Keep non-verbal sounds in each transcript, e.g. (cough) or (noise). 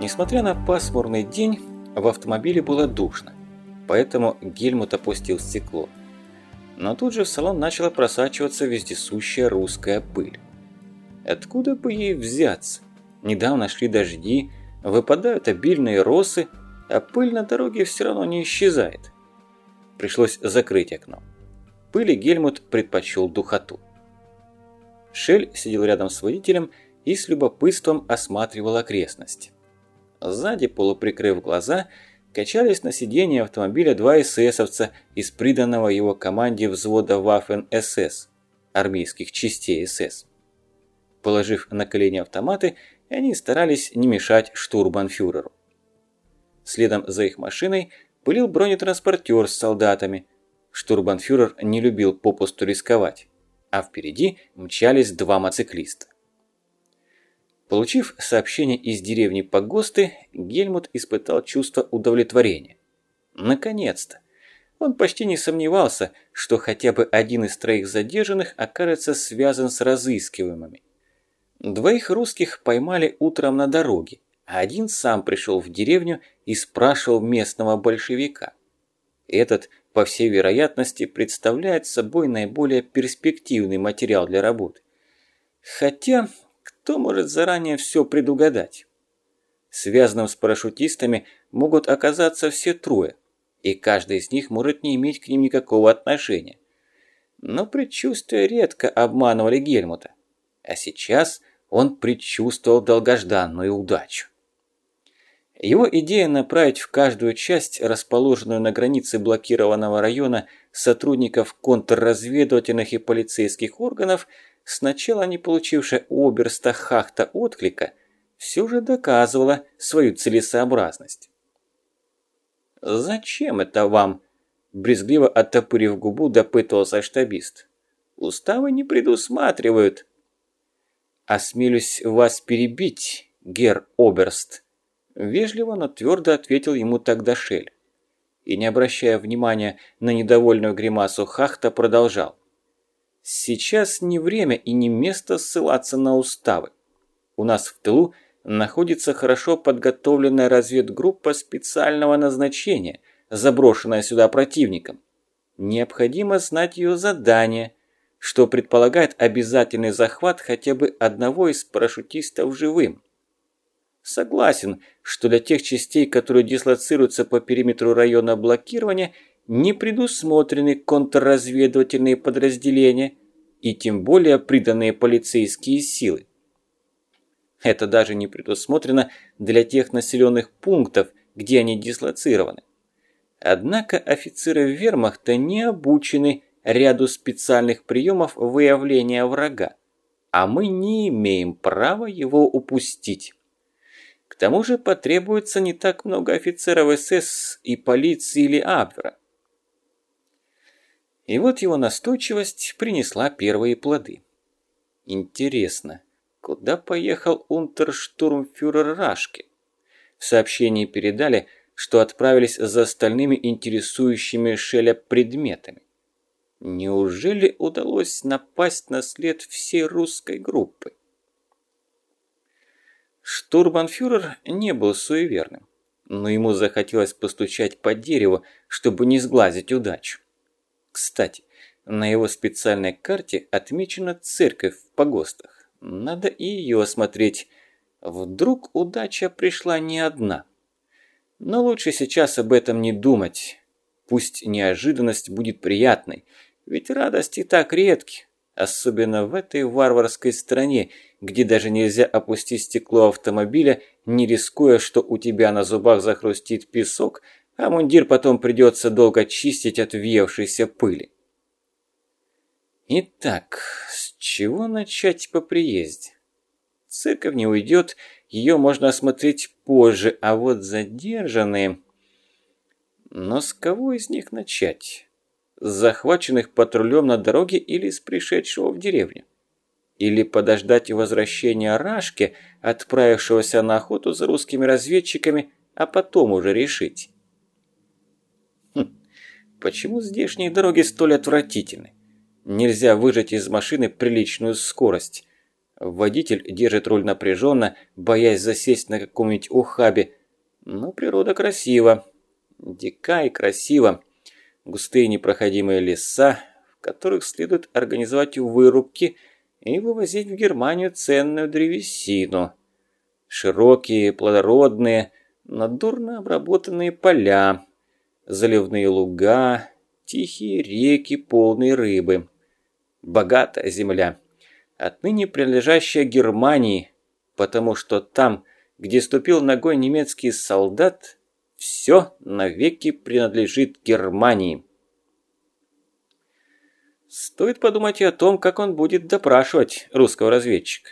Несмотря на пасмурный день, в автомобиле было душно, поэтому Гельмут опустил стекло. Но тут же в салон начала просачиваться вездесущая русская пыль. Откуда бы ей взяться? Недавно шли дожди, выпадают обильные росы, а пыль на дороге все равно не исчезает. Пришлось закрыть окно. Пыли Гельмут предпочел духоту. Шель сидел рядом с водителем и с любопытством осматривал окрестность. Сзади, полуприкрыв глаза, качались на сиденье автомобиля два эсэсовца из приданного его команде взвода Waffen-СС, армейских частей СС. Положив на колени автоматы, они старались не мешать штурбанфюреру. Следом за их машиной пылил бронетранспортер с солдатами. Штурбанфюрер не любил попусту рисковать, а впереди мчались два мотоциклиста. Получив сообщение из деревни Погосты, Гельмут испытал чувство удовлетворения. Наконец-то! Он почти не сомневался, что хотя бы один из троих задержанных окажется связан с разыскиваемыми. Двоих русских поймали утром на дороге, а один сам пришел в деревню и спрашивал местного большевика. Этот, по всей вероятности, представляет собой наиболее перспективный материал для работы. Хотя кто может заранее все предугадать? Связанным с парашютистами могут оказаться все трое, и каждый из них может не иметь к ним никакого отношения. Но предчувствия редко обманывали Гельмута. А сейчас он предчувствовал долгожданную удачу. Его идея направить в каждую часть, расположенную на границе блокированного района, сотрудников контрразведывательных и полицейских органов – сначала не получившая у оберста Хахта отклика, все же доказывала свою целесообразность. «Зачем это вам?» – брезгливо оттопырив губу, допытывался штабист. «Уставы не предусматривают». «Осмелюсь вас перебить, гер Оберст», – вежливо, но твердо ответил ему тогда Шель. И, не обращая внимания на недовольную гримасу Хахта, продолжал. Сейчас не время и не место ссылаться на уставы. У нас в тылу находится хорошо подготовленная разведгруппа специального назначения, заброшенная сюда противником. Необходимо знать ее задание, что предполагает обязательный захват хотя бы одного из парашютистов живым. Согласен, что для тех частей, которые дислоцируются по периметру района блокирования – не предусмотрены контрразведывательные подразделения и тем более приданные полицейские силы. Это даже не предусмотрено для тех населенных пунктов, где они дислоцированы. Однако офицеры вермахта не обучены ряду специальных приемов выявления врага, а мы не имеем права его упустить. К тому же потребуется не так много офицеров СС и полиции или Абвера. И вот его настойчивость принесла первые плоды. Интересно, куда поехал унтерштурмфюрер Рашки? В сообщении передали, что отправились за остальными интересующими Шеля предметами. Неужели удалось напасть на след всей русской группы? Штурманфюрер не был суеверным, но ему захотелось постучать по дереву, чтобы не сглазить удачу. Кстати, на его специальной карте отмечена церковь в погостах. Надо и ее осмотреть. Вдруг удача пришла не одна. Но лучше сейчас об этом не думать. Пусть неожиданность будет приятной, ведь радости так редки, особенно в этой варварской стране, где даже нельзя опустить стекло автомобиля, не рискуя, что у тебя на зубах захрустит песок, а мундир потом придется долго чистить от въевшейся пыли. Итак, с чего начать по приезде? Церковь не уйдет, ее можно осмотреть позже, а вот задержанные... Но с кого из них начать? С захваченных патрулем на дороге или с пришедшего в деревню? Или подождать возвращения Рашки, отправившегося на охоту за русскими разведчиками, а потом уже решить? Почему здешние дороги столь отвратительны? Нельзя выжать из машины приличную скорость. Водитель держит руль напряженно, боясь засесть на каком-нибудь ухабе. Но природа красива. Дика и красиво. Густые непроходимые леса, в которых следует организовать вырубки и вывозить в Германию ценную древесину. Широкие, плодородные, но дурно обработанные поля, заливные луга, тихие реки, полные рыбы. Богатая земля отныне принадлежащая Германии, потому что там, где ступил ногой немецкий солдат, все навеки принадлежит Германии. Стоит подумать и о том, как он будет допрашивать русского разведчика.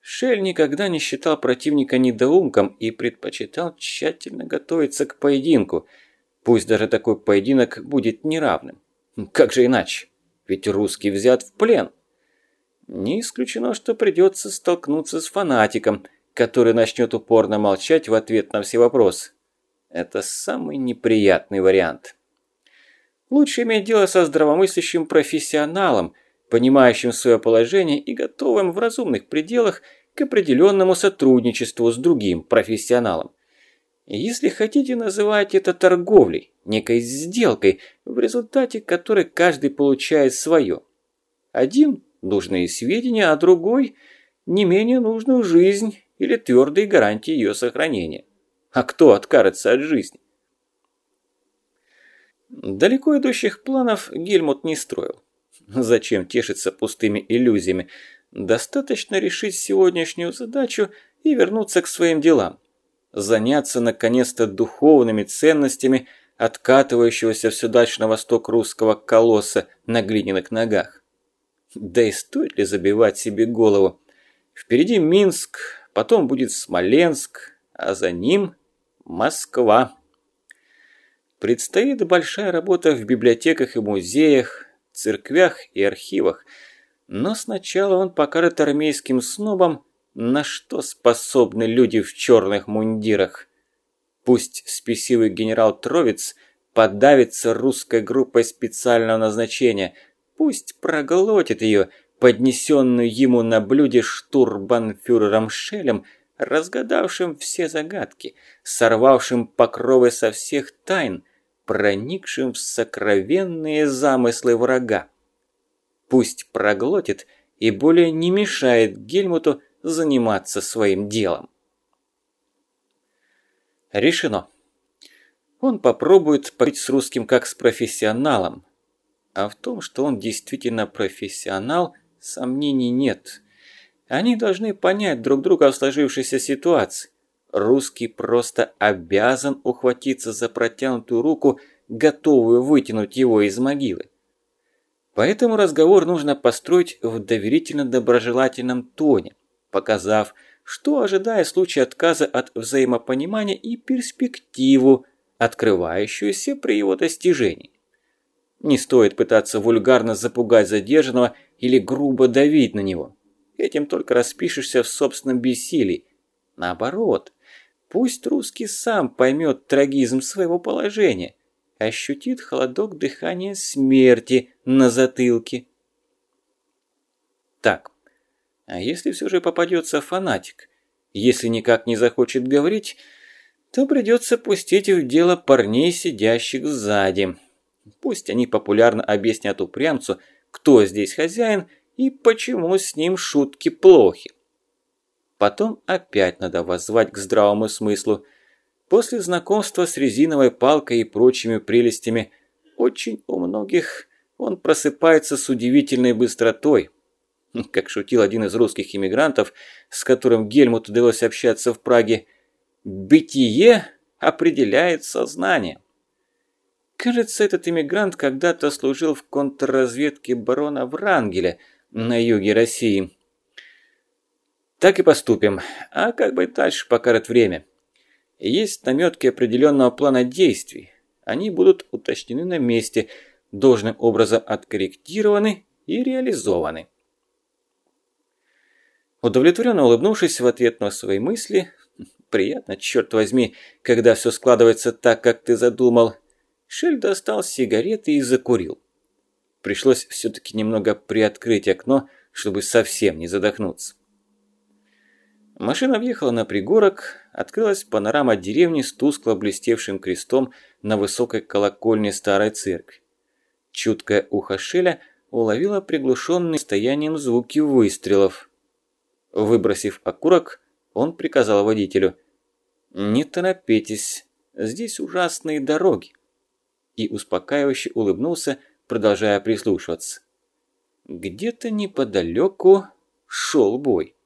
Шель никогда не считал противника недоумком и предпочитал тщательно готовиться к поединку, пусть даже такой поединок будет неравным. Как же иначе? Ведь русский взят в плен. Не исключено, что придется столкнуться с фанатиком, который начнет упорно молчать в ответ на все вопросы. Это самый неприятный вариант. Лучше иметь дело со здравомыслящим профессионалом, понимающим свое положение и готовым в разумных пределах к определенному сотрудничеству с другим профессионалом. Если хотите, называть это торговлей, некой сделкой, в результате которой каждый получает свое. Один нужные сведения, а другой – не менее нужную жизнь или твердые гарантии ее сохранения. А кто откажется от жизни? Далеко идущих планов Гельмут не строил. Зачем тешиться пустыми иллюзиями? Достаточно решить сегодняшнюю задачу и вернуться к своим делам. Заняться наконец-то духовными ценностями откатывающегося все дальше на восток русского колосса на глиняных ногах. Да и стоит ли забивать себе голову? Впереди Минск, потом будет Смоленск, а за ним Москва. Предстоит большая работа в библиотеках и музеях, церквях и архивах. Но сначала он покажет армейским снобам, на что способны люди в черных мундирах. Пусть спесивый генерал Тровец подавится русской группой специального назначения – Пусть проглотит ее, поднесенную ему на блюде штурбанфюрером Шелем, разгадавшим все загадки, сорвавшим покровы со всех тайн, проникшим в сокровенные замыслы врага. Пусть проглотит и более не мешает Гельмуту заниматься своим делом. Решено. Он попробует пойти с русским как с профессионалом, а в том, что он действительно профессионал, сомнений нет. Они должны понять друг друга в сложившейся ситуации. Русский просто обязан ухватиться за протянутую руку, готовую вытянуть его из могилы. Поэтому разговор нужно построить в доверительно-доброжелательном тоне, показав, что ожидая в случае отказа от взаимопонимания и перспективу, открывающуюся при его достижении. Не стоит пытаться вульгарно запугать задержанного или грубо давить на него. Этим только распишешься в собственном бессилии. Наоборот, пусть русский сам поймет трагизм своего положения, ощутит холодок дыхания смерти на затылке. Так, а если все же попадется фанатик, если никак не захочет говорить, то придется пустить в дело парней, сидящих сзади. Пусть они популярно объяснят упрямцу, кто здесь хозяин и почему с ним шутки плохи. Потом опять надо воззвать к здравому смыслу. После знакомства с резиновой палкой и прочими прелестями очень у многих он просыпается с удивительной быстротой. (laughs) Как шутил один из русских иммигрантов, с которым Гельмут удалось общаться в Праге, «бытие определяет сознание». Кажется, этот иммигрант когда-то служил в контрразведке барона Врангеля на юге России. Так и поступим. А как быть дальше, покажет время. Есть наметки определенного плана действий. Они будут уточнены на месте, должным образом откорректированы и реализованы. Удовлетворенно улыбнувшись в ответ на свои мысли, приятно, черт возьми, когда все складывается так, как ты задумал – Шель достал сигареты и закурил. Пришлось все-таки немного приоткрыть окно, чтобы совсем не задохнуться. Машина въехала на пригорок, открылась панорама деревни с тускло блестевшим крестом на высокой колокольне старой церкви. Чуткое ухо Шеля уловило приглушенные стоянием звуки выстрелов. Выбросив окурок, он приказал водителю «Не торопитесь, здесь ужасные дороги» и успокаивающе улыбнулся, продолжая прислушиваться. Где-то неподалеку шел бой.